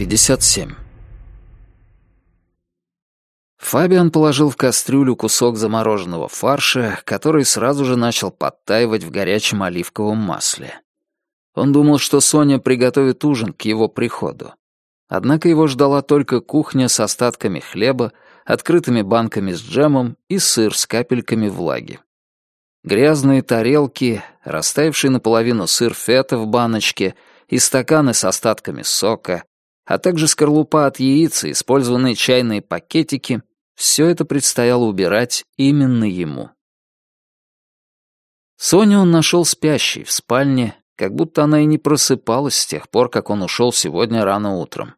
57. Фабиан положил в кастрюлю кусок замороженного фарша, который сразу же начал подтаивать в горячем оливковом масле. Он думал, что Соня приготовит ужин к его приходу. Однако его ждала только кухня с остатками хлеба, открытыми банками с джемом и сыр с капельками влаги. Грязные тарелки, растаявший наполовину сыр фета в баночке и стаканы с остатками сока, а также скорлупа от яиц и использованные чайные пакетики — все это предстояло убирать именно ему. Соню он нашел спящей в спальне, как будто она и не просыпалась с тех пор, как он ушел сегодня рано утром.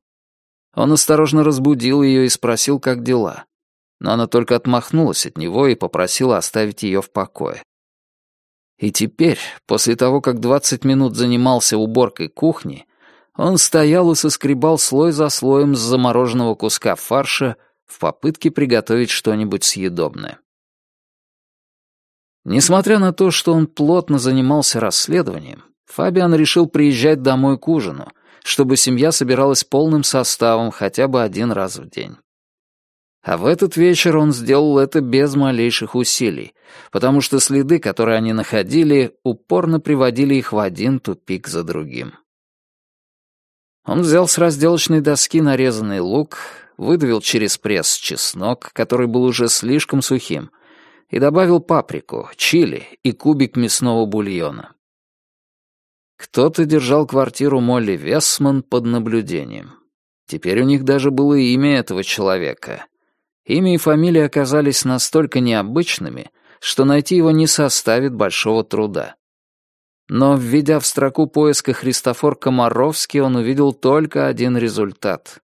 Он осторожно разбудил ее и спросил, как дела. Но она только отмахнулась от него и попросила оставить ее в покое. И теперь, после того, как двадцать минут занимался уборкой кухни, он стоял и соскребал слой за слоем с замороженного куска фарша в попытке приготовить что-нибудь съедобное. Несмотря на то, что он плотно занимался расследованием, Фабиан решил приезжать домой к ужину, чтобы семья собиралась полным составом хотя бы один раз в день. А в этот вечер он сделал это без малейших усилий, потому что следы, которые они находили, упорно приводили их в один тупик за другим. Он взял с разделочной доски нарезанный лук, выдавил через пресс чеснок, который был уже слишком сухим, и добавил паприку, чили и кубик мясного бульона. Кто-то держал квартиру Молли Весман под наблюдением. Теперь у них даже было имя этого человека Имя и фамилия оказались настолько необычными, что найти его не составит большого труда. Но, введя в строку поиска Христофор Комаровский, он увидел только один результат.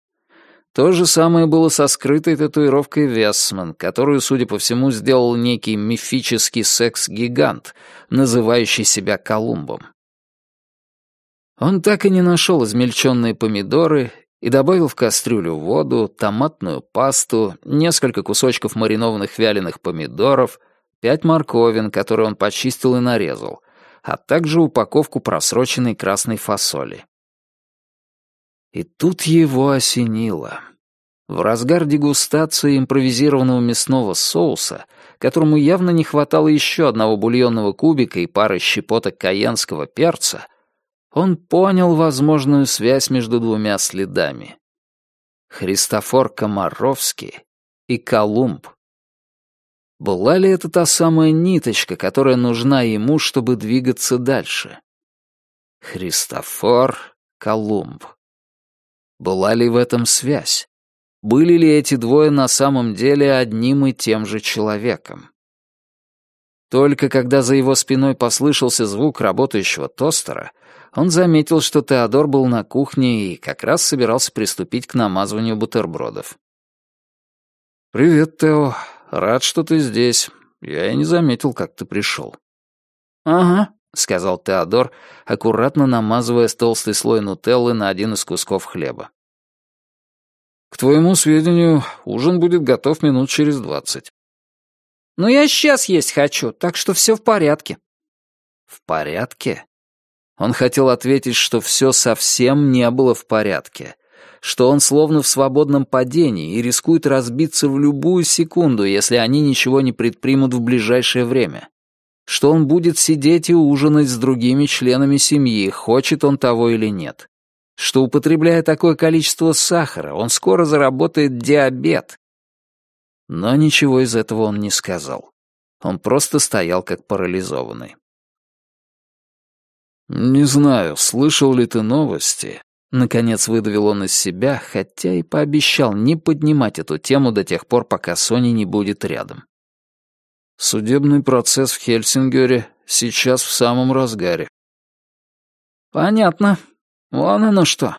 То же самое было со скрытой татуировкой Весман, которую, судя по всему, сделал некий мифический секс-гигант, называющий себя Колумбом. Он так и не нашел измельченные помидоры и добавил в кастрюлю воду, томатную пасту, несколько кусочков маринованных вяленых помидоров, пять морковин, которые он почистил и нарезал, а также упаковку просроченной красной фасоли. И тут его осенило. В разгар дегустации импровизированного мясного соуса, которому явно не хватало еще одного бульонного кубика и пары щепоток каенского перца, он понял возможную связь между двумя следами. Христофор Комаровский и Колумб. Была ли это та самая ниточка, которая нужна ему, чтобы двигаться дальше? Христофор Колумб. Была ли в этом связь? Были ли эти двое на самом деле одним и тем же человеком? Только когда за его спиной послышался звук работающего тостера, он заметил, что Теодор был на кухне и как раз собирался приступить к намазыванию бутербродов. «Привет, Тео. Рад, что ты здесь. Я и не заметил, как ты пришел». «Ага», — сказал Теодор, аккуратно намазывая толстый слой нутеллы на один из кусков хлеба. «К твоему сведению, ужин будет готов минут через двадцать». «Ну, я сейчас есть хочу, так что все в порядке». «В порядке?» Он хотел ответить, что все совсем не было в порядке, что он словно в свободном падении и рискует разбиться в любую секунду, если они ничего не предпримут в ближайшее время, что он будет сидеть и ужинать с другими членами семьи, хочет он того или нет, что, употребляя такое количество сахара, он скоро заработает диабет. Но ничего из этого он не сказал. Он просто стоял как парализованный. «Не знаю, слышал ли ты новости?» Наконец выдавил он из себя, хотя и пообещал не поднимать эту тему до тех пор, пока Сони не будет рядом. Судебный процесс в Хельсингере сейчас в самом разгаре. «Понятно. Вон оно что».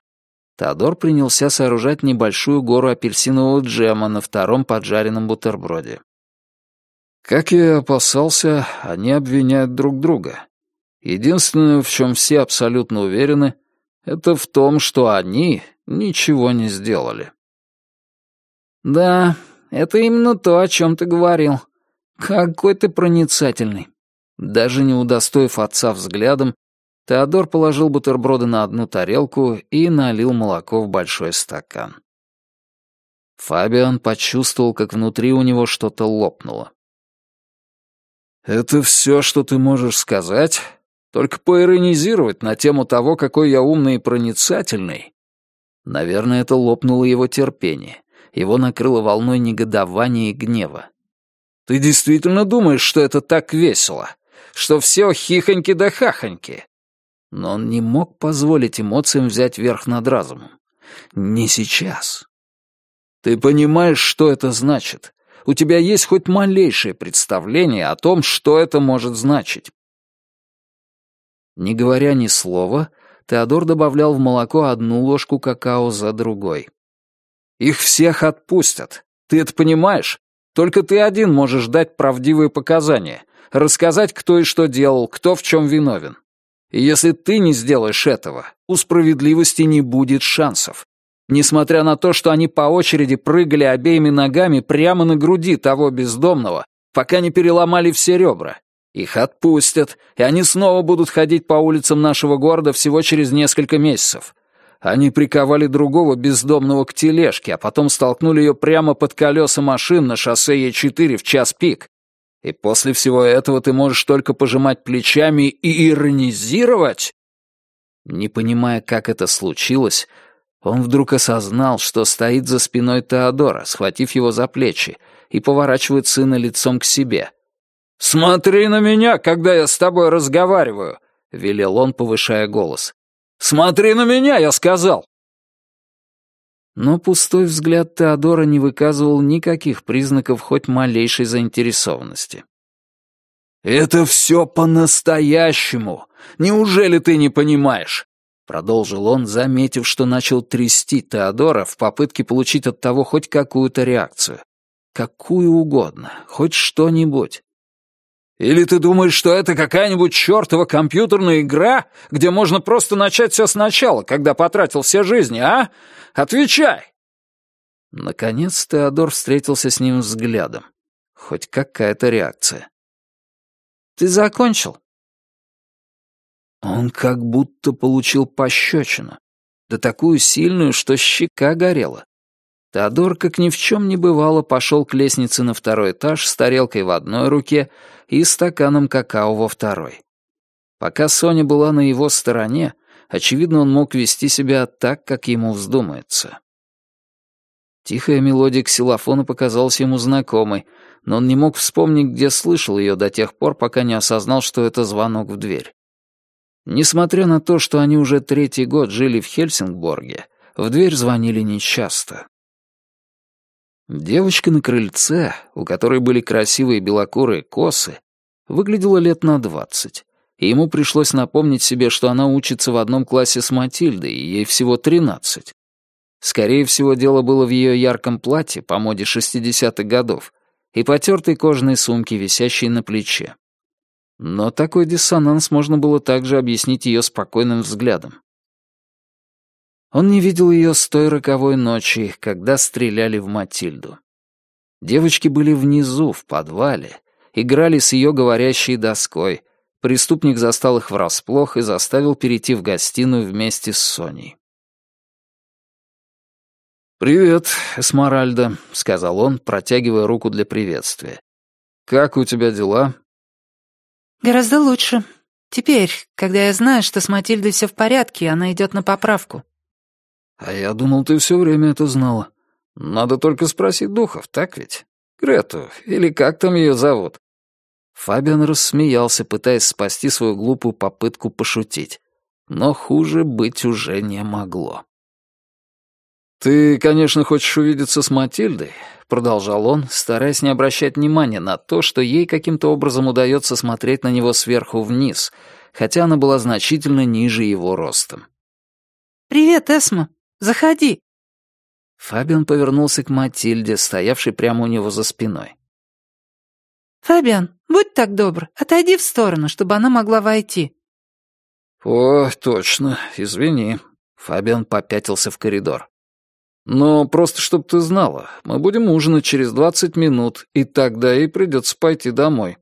Теодор принялся сооружать небольшую гору апельсинового джема на втором поджаренном бутерброде. Как я и опасался, они обвиняют друг друга. Единственное, в чем все абсолютно уверены, это в том, что они ничего не сделали. «Да, это именно то, о чем ты говорил. Какой ты проницательный». Даже не удостоив отца взглядом, Теодор положил бутерброды на одну тарелку и налил молоко в большой стакан. Фабиан почувствовал, как внутри у него что-то лопнуло. «Это все, что ты можешь сказать? Только поиронизировать на тему того, какой я умный и проницательный?» Наверное, это лопнуло его терпение. Его накрыло волной негодования и гнева. «Ты действительно думаешь, что это так весело? Что все хихоньки да хахоньки?» Но он не мог позволить эмоциям взять верх над разумом. Не сейчас. Ты понимаешь, что это значит? У тебя есть хоть малейшее представление о том, что это может значить? Не говоря ни слова, Теодор добавлял в молоко одну ложку какао за другой. «Их всех отпустят. Ты это понимаешь? Только ты один можешь дать правдивые показания, рассказать, кто и что делал, кто в чем виновен. И если ты не сделаешь этого, у справедливости не будет шансов. Несмотря на то, что они по очереди прыгали обеими ногами прямо на груди того бездомного, пока не переломали все ребра. Их отпустят, и они снова будут ходить по улицам нашего города всего через несколько месяцев. Они приковали другого бездомного к тележке, а потом столкнули ее прямо под колеса машин на шоссе Е4 в час пик. И после всего этого ты можешь только пожимать плечами и иронизировать? Не понимая, как это случилось, он вдруг осознал, что стоит за спиной Теодора, схватив его за плечи, и поворачивает сына лицом к себе. «Смотри на меня, когда я с тобой разговариваю!» — велел он, повышая голос. «Смотри на меня, я сказал!» Но пустой взгляд Теодора не выказывал никаких признаков хоть малейшей заинтересованности. «Это все по-настоящему! Неужели ты не понимаешь? Продолжил он, заметив, что начал трясти Теодора в попытке получить от того хоть какую-то реакцию. Какую угодно, хоть что-нибудь. «Или ты думаешь, что это какая-нибудь чертова компьютерная игра, где можно просто начать все сначала, когда потратил все жизни, а? Отвечай!» Наконец Теодор встретился с ним взглядом. Хоть какая-то реакция. «Ты закончил?» Он как будто получил пощечину. Да такую сильную, что щека горела. Теодор, как ни в чем не бывало, пошел к лестнице на второй этаж с тарелкой в одной руке и стаканом какао во второй. Пока Соня была на его стороне, очевидно, он мог вести себя так, как ему вздумается. Тихая мелодия ксилофона показалась ему знакомой, но он не мог вспомнить, где слышал ее до тех пор, пока не осознал, что это звонок в дверь. Несмотря на то, что они уже третий год жили в Хельсингборге, в дверь звонили нечасто. Девочка на крыльце, у которой были красивые белокурые косы, выглядела лет на двадцать, и ему пришлось напомнить себе, что она учится в одном классе с Матильдой, и ей всего тринадцать. Скорее всего, дело было в ее ярком платье по моде шестидесятых годов и потертой кожаной сумке, висящей на плече. Но такой диссонанс можно было также объяснить ее спокойным взглядом. Он не видел ее с той роковой ночи, когда стреляли в Матильду. Девочки были внизу, в подвале, играли с ее говорящей доской. Преступник застал их врасплох и заставил перейти в гостиную вместе с Соней. «Привет, Эсмаральда», — сказал он, протягивая руку для приветствия. «Как у тебя дела?» «Гораздо лучше. Теперь, когда я знаю, что с Матильдой все в порядке, она идет на поправку». «А я думал, ты все время это знала. Надо только спросить духов, так ведь? Грету, или как там ее зовут?» Фабиан рассмеялся, пытаясь спасти свою глупую попытку пошутить. Но хуже быть уже не могло. «Ты, конечно, хочешь увидеться с Матильдой, — продолжал он, стараясь не обращать внимания на то, что ей каким-то образом удается смотреть на него сверху вниз, хотя она была значительно ниже его ростом. «Привет, Эсма. Заходи». Фабиан повернулся к Матильде, стоявшей прямо у него за спиной. «Фабиан, будь так добр, отойди в сторону, чтобы она могла войти». «О, точно, извини». Фабиан попятился в коридор. Но просто чтобы ты знала, мы будем ужинать через двадцать минут, и тогда ей придется пойти домой».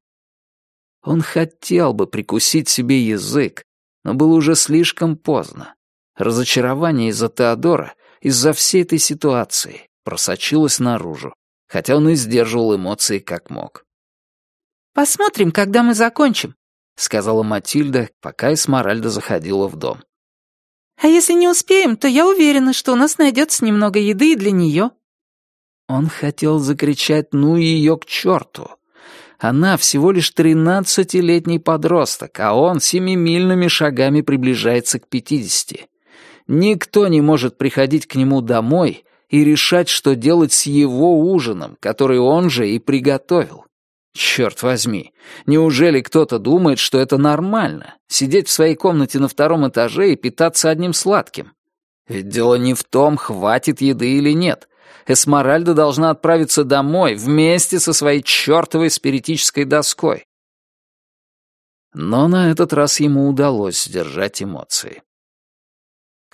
Он хотел бы прикусить себе язык, Но было уже слишком поздно. Разочарование из-за Теодора, из-за всей этой ситуации, просочилось наружу, хотя он и сдерживал эмоции как мог. «Посмотрим, когда мы закончим», — сказала Матильда, пока Эсмаральда заходила в дом. «А если не успеем, то я уверена, что у нас найдется немного еды и для нее». Он хотел закричать «ну ее к черту!». Она всего лишь тринадцатилетний подросток, а он семимильными шагами приближается к пятидесяти. Никто не может приходить к нему домой и решать, что делать с его ужином, который он же и приготовил. Черт возьми, неужели кто-то думает, что это нормально — сидеть в своей комнате на втором этаже и питаться одним сладким? Ведь дело не в том, хватит еды или нет. Эсмаральда должна отправиться домой вместе со своей чертовой спиритической доской. Но на этот раз ему удалось сдержать эмоции.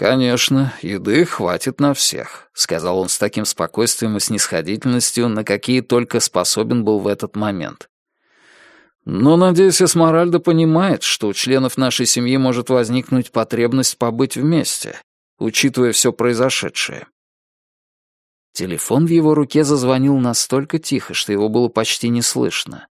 «Конечно, еды хватит на всех», — сказал он с таким спокойствием и снисходительностью, на какие только способен был в этот момент. «Но, надеюсь, Эсмаральда понимает, что у членов нашей семьи может возникнуть потребность побыть вместе, учитывая все произошедшее». Телефон в его руке зазвонил настолько тихо, что его было почти не слышно.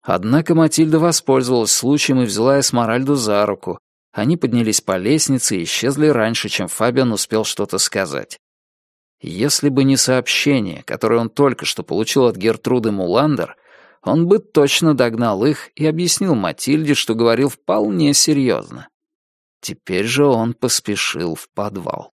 Однако Матильда воспользовалась случаем и взяла Эсмаральду за руку, они поднялись по лестнице и исчезли раньше, чем Фабиан успел что-то сказать. Если бы не сообщение, которое он только что получил от Гертруды Муландер, он бы точно догнал их и объяснил Матильде, что говорил вполне серьезно. Теперь же он поспешил в подвал.